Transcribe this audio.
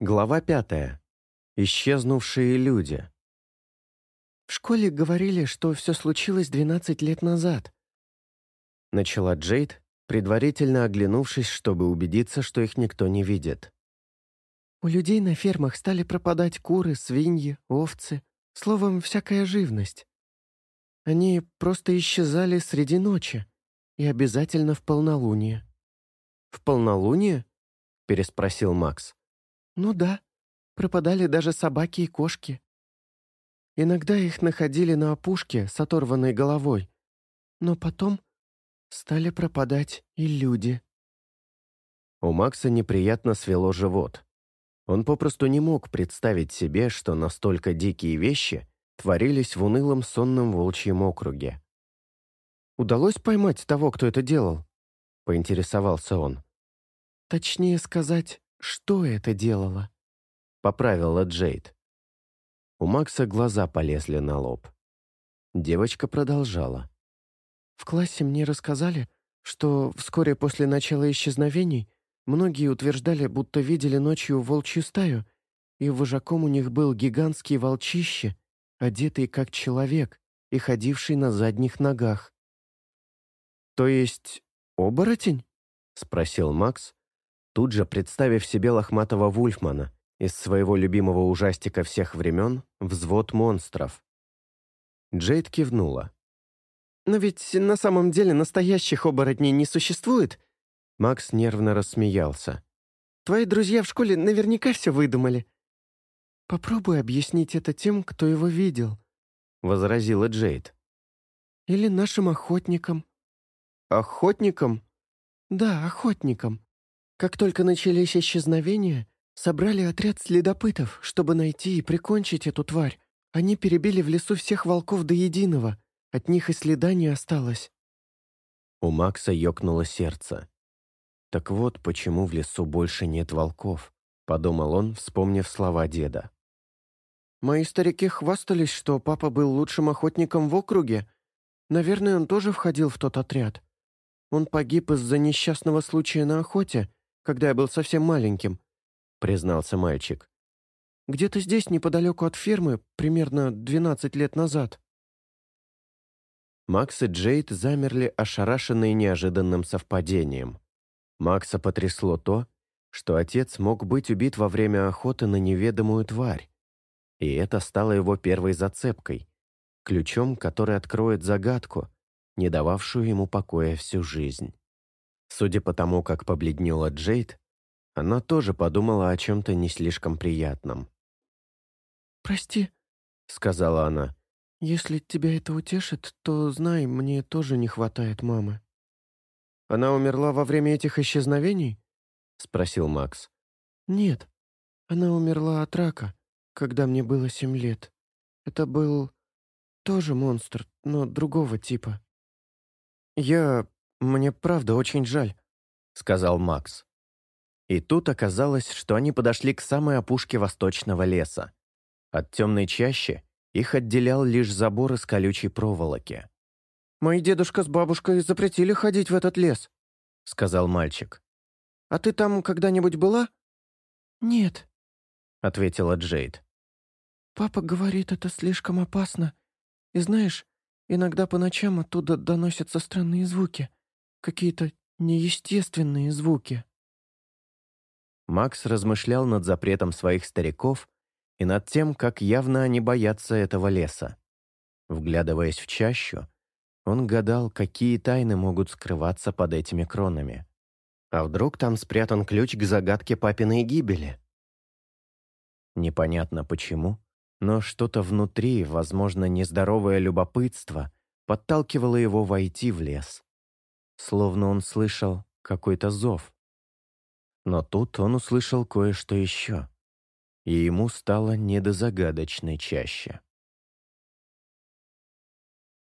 Глава пятая. Исчезнувшие люди. «В школе говорили, что все случилось 12 лет назад», начала Джейд, предварительно оглянувшись, чтобы убедиться, что их никто не видит. «У людей на фермах стали пропадать куры, свиньи, овцы, словом, всякая живность. Они просто исчезали среди ночи и обязательно в полнолуние». «В полнолуние?» — переспросил Макс. «Ну да, пропадали даже собаки и кошки. Иногда их находили на опушке с оторванной головой, но потом стали пропадать и люди». У Макса неприятно свело живот. Он попросту не мог представить себе, что настолько дикие вещи творились в унылом сонном волчьем округе. «Удалось поймать того, кто это делал?» — поинтересовался он. «Точнее сказать, что это делало?» — поправила Джейд. У Макса глаза полезли на лоб. Девочка продолжала. «В классе мне рассказали, что вскоре после начала исчезновений многие утверждали, будто видели ночью волчью стаю, и вожаком у них был гигантский волчище, одетый как человек и ходивший на задних ногах». «То есть оборотень?» — спросил Макс, тут же представив себе лохматого Вульфмана из своего любимого ужастика всех времен «Взвод монстров». Джейд кивнула. «Но ведь на самом деле настоящих оборотней не существует?» Макс нервно рассмеялся. «Твои друзья в школе наверняка все выдумали». «Попробуй объяснить это тем, кто его видел», — возразила Джейд. «Или нашим охотникам». «Охотникам?» «Да, охотникам. Как только начались исчезновения, собрали отряд следопытов, чтобы найти и прикончить эту тварь. Они перебили в лесу всех волков до единого. От них и следа не осталось. У Макса ёкнуло сердце. «Так вот, почему в лесу больше нет волков», — подумал он, вспомнив слова деда. «Мои старики хвастались, что папа был лучшим охотником в округе. Наверное, он тоже входил в тот отряд. Он погиб из-за несчастного случая на охоте, когда я был совсем маленьким», — признался мальчик. «Где-то здесь, неподалеку от фермы, примерно 12 лет назад». Макс и Джейд замерли, ошарашенные неожиданным совпадением. Макса потрясло то, что отец мог быть убит во время охоты на неведомую тварь. И это стало его первой зацепкой, ключом, который откроет загадку, не дававшую ему покоя всю жизнь. Судя по тому, как побледнела Джейд, она тоже подумала о чем-то не слишком приятном. «Прости», — сказала она. «Если тебя это утешит, то знай, мне тоже не хватает мамы». «Она умерла во время этих исчезновений?» — спросил Макс. «Нет, она умерла от рака, когда мне было семь лет. Это был тоже монстр, но другого типа». «Я «Мне правда очень жаль», — сказал Макс. И тут оказалось, что они подошли к самой опушке восточного леса. От темной чащи их отделял лишь забор из колючей проволоки. «Мои дедушка с бабушкой запретили ходить в этот лес», — сказал мальчик. «А ты там когда-нибудь была?» «Нет», — ответила Джейд. «Папа говорит, это слишком опасно. И знаешь, иногда по ночам оттуда доносятся странные звуки какие-то неестественные звуки». Макс размышлял над запретом своих стариков и над тем, как явно они боятся этого леса. Вглядываясь в чащу, он гадал, какие тайны могут скрываться под этими кронами. А вдруг там спрятан ключ к загадке папиной гибели? Непонятно почему, но что-то внутри, возможно, нездоровое любопытство, подталкивало его войти в лес словно он слышал какой-то зов. Но тут он услышал кое-что еще, и ему стало не до загадочной чаще.